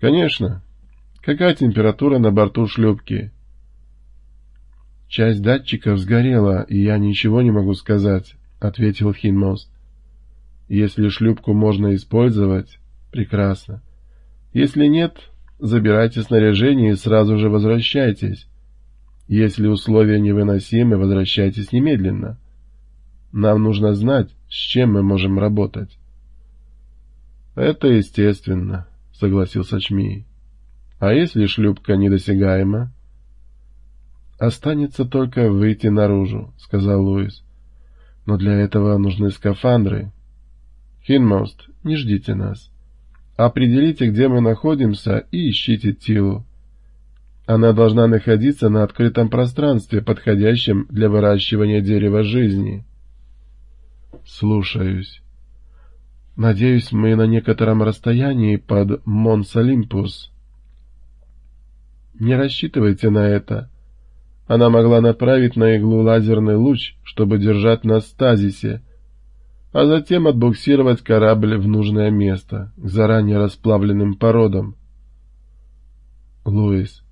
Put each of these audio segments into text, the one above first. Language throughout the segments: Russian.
Конечно. Какая температура на борту шлюпки? Часть датчиков сгорела, и я ничего не могу сказать, ответил Хинмост. Если шлюпку можно использовать, прекрасно. Если нет, забирайте снаряжение и сразу же возвращайтесь. Если условия невыносимы, возвращайтесь немедленно. Нам нужно знать, с чем мы можем работать. Это естественно, согласился Чмей. А если шлюпка недосягаема? Останется только выйти наружу, сказал Луис. Но для этого нужны скафандры. Хинмост, не ждите нас. Определите, где мы находимся, и ищите Тилу. Она должна находиться на открытом пространстве, подходящем для выращивания дерева жизни. Слушаюсь. Надеюсь, мы на некотором расстоянии под Монс-Олимпус. Не рассчитывайте на это. Она могла направить на иглу лазерный луч, чтобы держать нас в стазисе, а затем отбуксировать корабль в нужное место, к заранее расплавленным породам. Луис,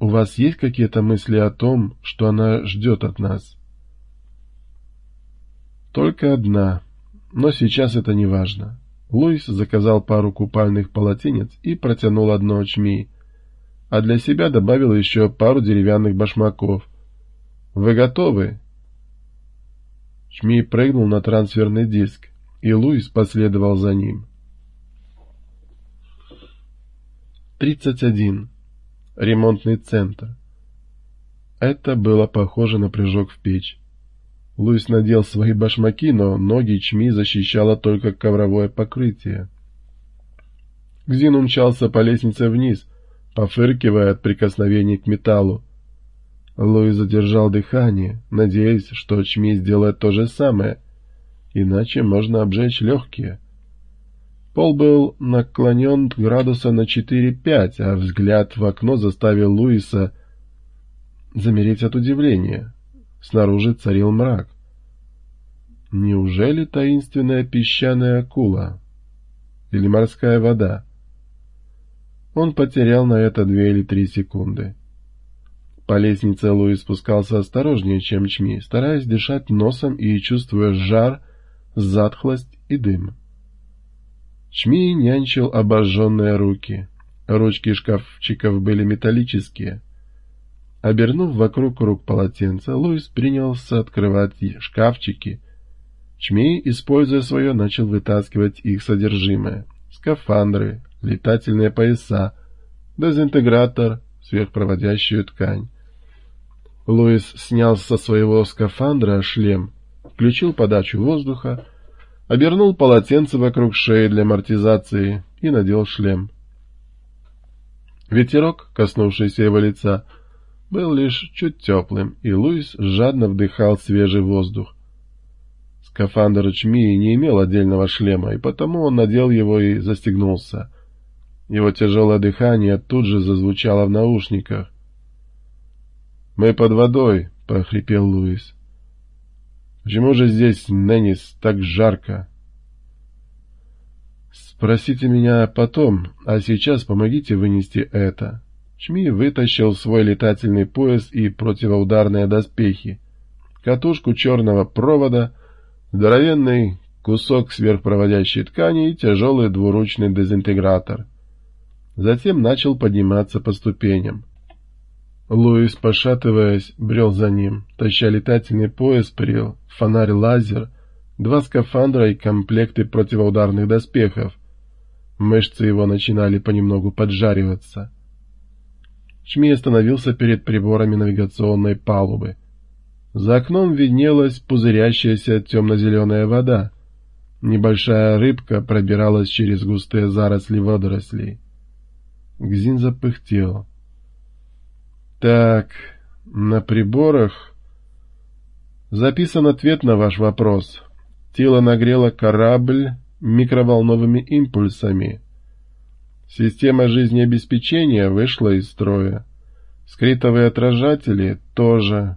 у вас есть какие-то мысли о том, что она ждет от нас? Только одна, но сейчас это не важно. Луис заказал пару купальных полотенец и протянул одно чми, а для себя добавил еще пару деревянных башмаков. «Вы готовы?» Чми прыгнул на трансферный диск, и Луис последовал за ним. 31. Ремонтный центр. Это было похоже на прыжок в печь. Луис надел свои башмаки, но ноги Чми защищало только ковровое покрытие. Гзин умчался по лестнице вниз, пофыркивая от прикосновений к металлу. Луис задержал дыхание, надеясь, что Чми сделает то же самое, иначе можно обжечь легкие. Пол был наклонен градуса на 4-5, а взгляд в окно заставил Луиса замереть от удивления. Снаружи царил мрак. Неужели таинственная песчаная акула? Или морская вода? Он потерял на это две или три секунды. По лестнице Луис спускался осторожнее, чем Чми, стараясь дышать носом и чувствуя жар, затхлость и дым. Чми нянчил обожженные руки. Ручки шкафчиков были металлические. Обернув вокруг рук полотенца, Луис принялся открывать шкафчики. Чмей, используя свое, начал вытаскивать их содержимое. Скафандры, летательные пояса, дезинтегратор, сверхпроводящую ткань. Луис снял со своего скафандра шлем, включил подачу воздуха, обернул полотенце вокруг шеи для амортизации и надел шлем. Ветерок, коснувшийся его лица, был лишь чуть теплым, и Луис жадно вдыхал свежий воздух. Скафандр Чмии не имел отдельного шлема, и потому он надел его и застегнулся. Его тяжелое дыхание тут же зазвучало в наушниках. «Мы под водой», — прохрипел Луис. Почему же здесь, Неннис, так жарко? Спросите меня потом, а сейчас помогите вынести это. Чми вытащил свой летательный пояс и противоударные доспехи, катушку черного провода, здоровенный кусок сверхпроводящей ткани и тяжелый двуручный дезинтегратор. Затем начал подниматься по ступеням. Луис, пошатываясь, брел за ним, таща летательный пояс прил, фонарь-лазер, два скафандра и комплекты противоударных доспехов. Мышцы его начинали понемногу поджариваться. Чми остановился перед приборами навигационной палубы. За окном виднелась пузырящаяся темно-зеленая вода. Небольшая рыбка пробиралась через густые заросли водорослей. Гзин запыхтел. Так, на приборах записан ответ на ваш вопрос. Тело нагрело корабль микроволновыми импульсами. Система жизнеобеспечения вышла из строя. Скритовые отражатели тоже.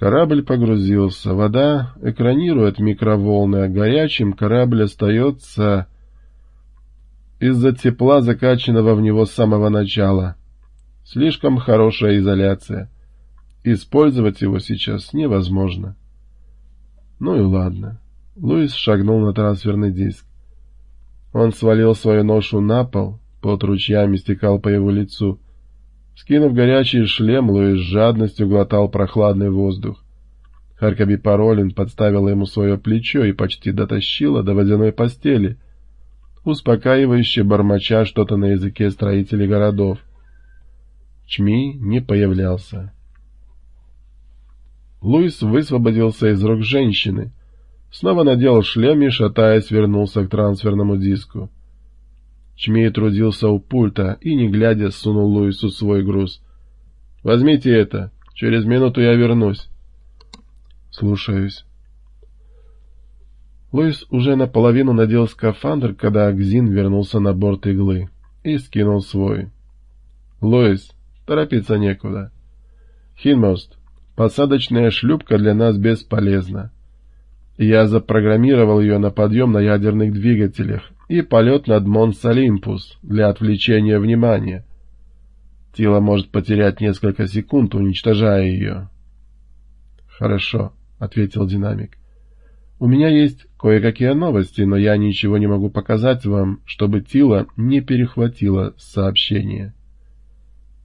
Корабль погрузился. Вода экранирует микроволны, а горячим корабль остается... из-за тепла, закачанного в него с самого начала. Слишком хорошая изоляция. Использовать его сейчас невозможно. Ну и ладно. Луис шагнул на трансферный диск. Он свалил свою ношу на пол, под ручьями стекал по его лицу. Скинув горячий шлем, Луис с жадностью глотал прохладный воздух. Харкаби Паролин подставила ему свое плечо и почти дотащила до водяной постели, успокаивающе бормоча что-то на языке строителей городов. Чми не появлялся. Луис высвободился из рук женщины, снова надел шлем и, шатаясь, вернулся к трансферному диску. Чмей трудился у пульта и, не глядя, сунул Луису свой груз. «Возьмите это, через минуту я вернусь». «Слушаюсь». Луис уже наполовину надел скафандр, когда кзин вернулся на борт иглы и скинул свой. «Луис, торопиться некуда. Хинмост, посадочная шлюпка для нас бесполезна. Я запрограммировал ее на подъем на ядерных двигателях и полет над Монс-Олимпус для отвлечения внимания. Тила может потерять несколько секунд, уничтожая ее». «Хорошо», — ответил динамик. «У меня есть кое-какие новости, но я ничего не могу показать вам, чтобы Тила не перехватила сообщение».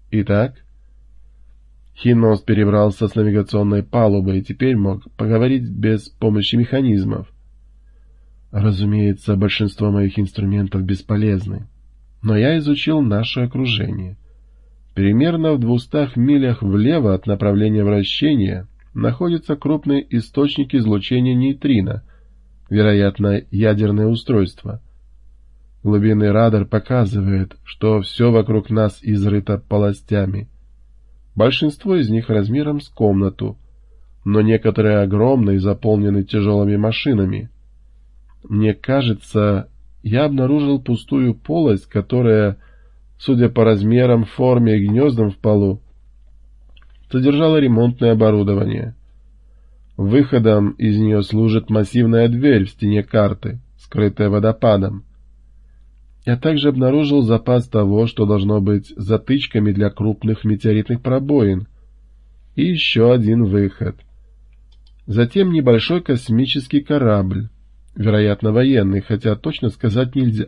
«Итак?» Хинмаус перебрался с навигационной палубы и теперь мог поговорить без помощи механизмов. Разумеется, большинство моих инструментов бесполезны, но я изучил наше окружение. Примерно в двухстах милях влево от направления вращения находится крупный источник излучения нейтрино, вероятно, ядерное устройство. Глубинный радар показывает, что все вокруг нас изрыто полостями. Большинство из них размером с комнату, но некоторые огромные, заполнены тяжелыми машинами. Мне кажется, я обнаружил пустую полость, которая, судя по размерам, форме и гнездам в полу, содержала ремонтное оборудование. Выходом из нее служит массивная дверь в стене карты, скрытая водопадом. Я также обнаружил запас того, что должно быть затычками для крупных метеоритных пробоин. И еще один выход. Затем небольшой космический корабль, вероятно военный, хотя точно сказать нельзя.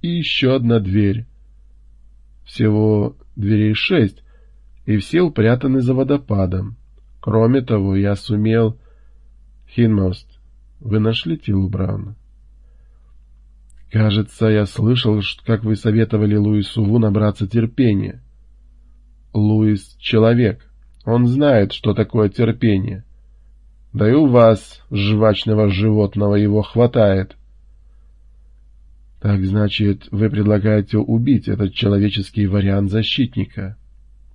И еще одна дверь. Всего дверей шесть, и все упрятаны за водопадом. Кроме того, я сумел... Хинмост, вы нашли Тилу Брауна? Кажется, я слышал, как вы советовали Луису Ву набраться терпения. Луис — человек. Он знает, что такое терпение. Да и у вас, жвачного животного, его хватает. Так значит, вы предлагаете убить этот человеческий вариант защитника.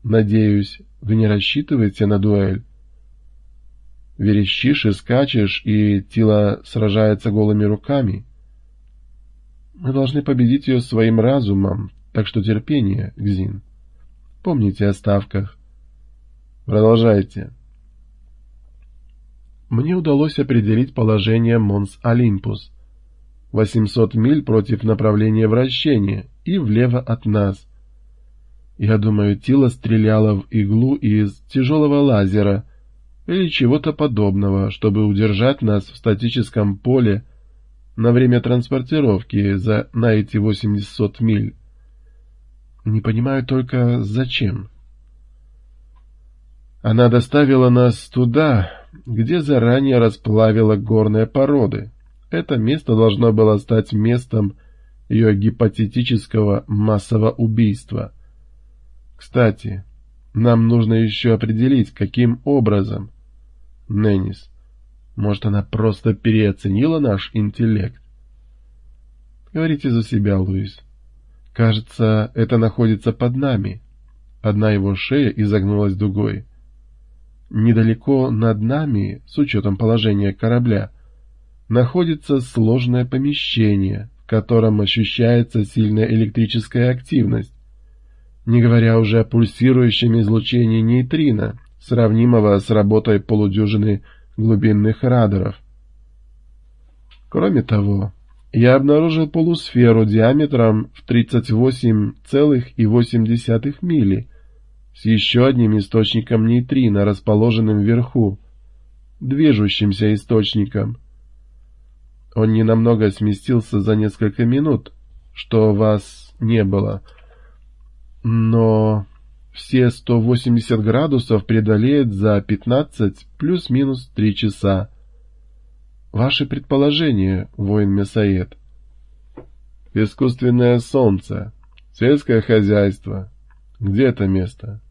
Надеюсь, вы не рассчитываете на дуэль? Верещишь и скачешь, и Тила сражается голыми руками — мы должны победить ее своим разумом, так что терпение, Гзин. Помните о ставках. Продолжайте. Мне удалось определить положение Монс Олимпус. 800 миль против направления вращения и влево от нас. Я думаю, Тила стреляла в иглу из тяжелого лазера или чего-то подобного, чтобы удержать нас в статическом поле на время транспортировки за на эти 800 миль. Не понимаю только, зачем. Она доставила нас туда, где заранее расплавила горные породы. Это место должно было стать местом ее гипотетического массового убийства. Кстати, нам нужно еще определить, каким образом. Неннис, может, она просто переоценила наш интеллект? Говорите за себя, Луис. Кажется, это находится под нами. Одна его шея изогнулась дугой. Недалеко над нами, с учетом положения корабля, находится сложное помещение, в котором ощущается сильная электрическая активность, не говоря уже о пульсирующем излучении нейтрино, сравнимого с работой полудюжины глубинных радаров. Кроме того, Я обнаружил полусферу диаметром в 38,8 мили с еще одним источником нейтрино, расположенным вверху, движущимся источником. Он ненамного сместился за несколько минут, что вас не было. Но все 180 градусов преодолеет за 15 плюс-минус 3 часа. Ваше предположение, воин Месаед? Искусственное солнце, сельское хозяйство. Где это место?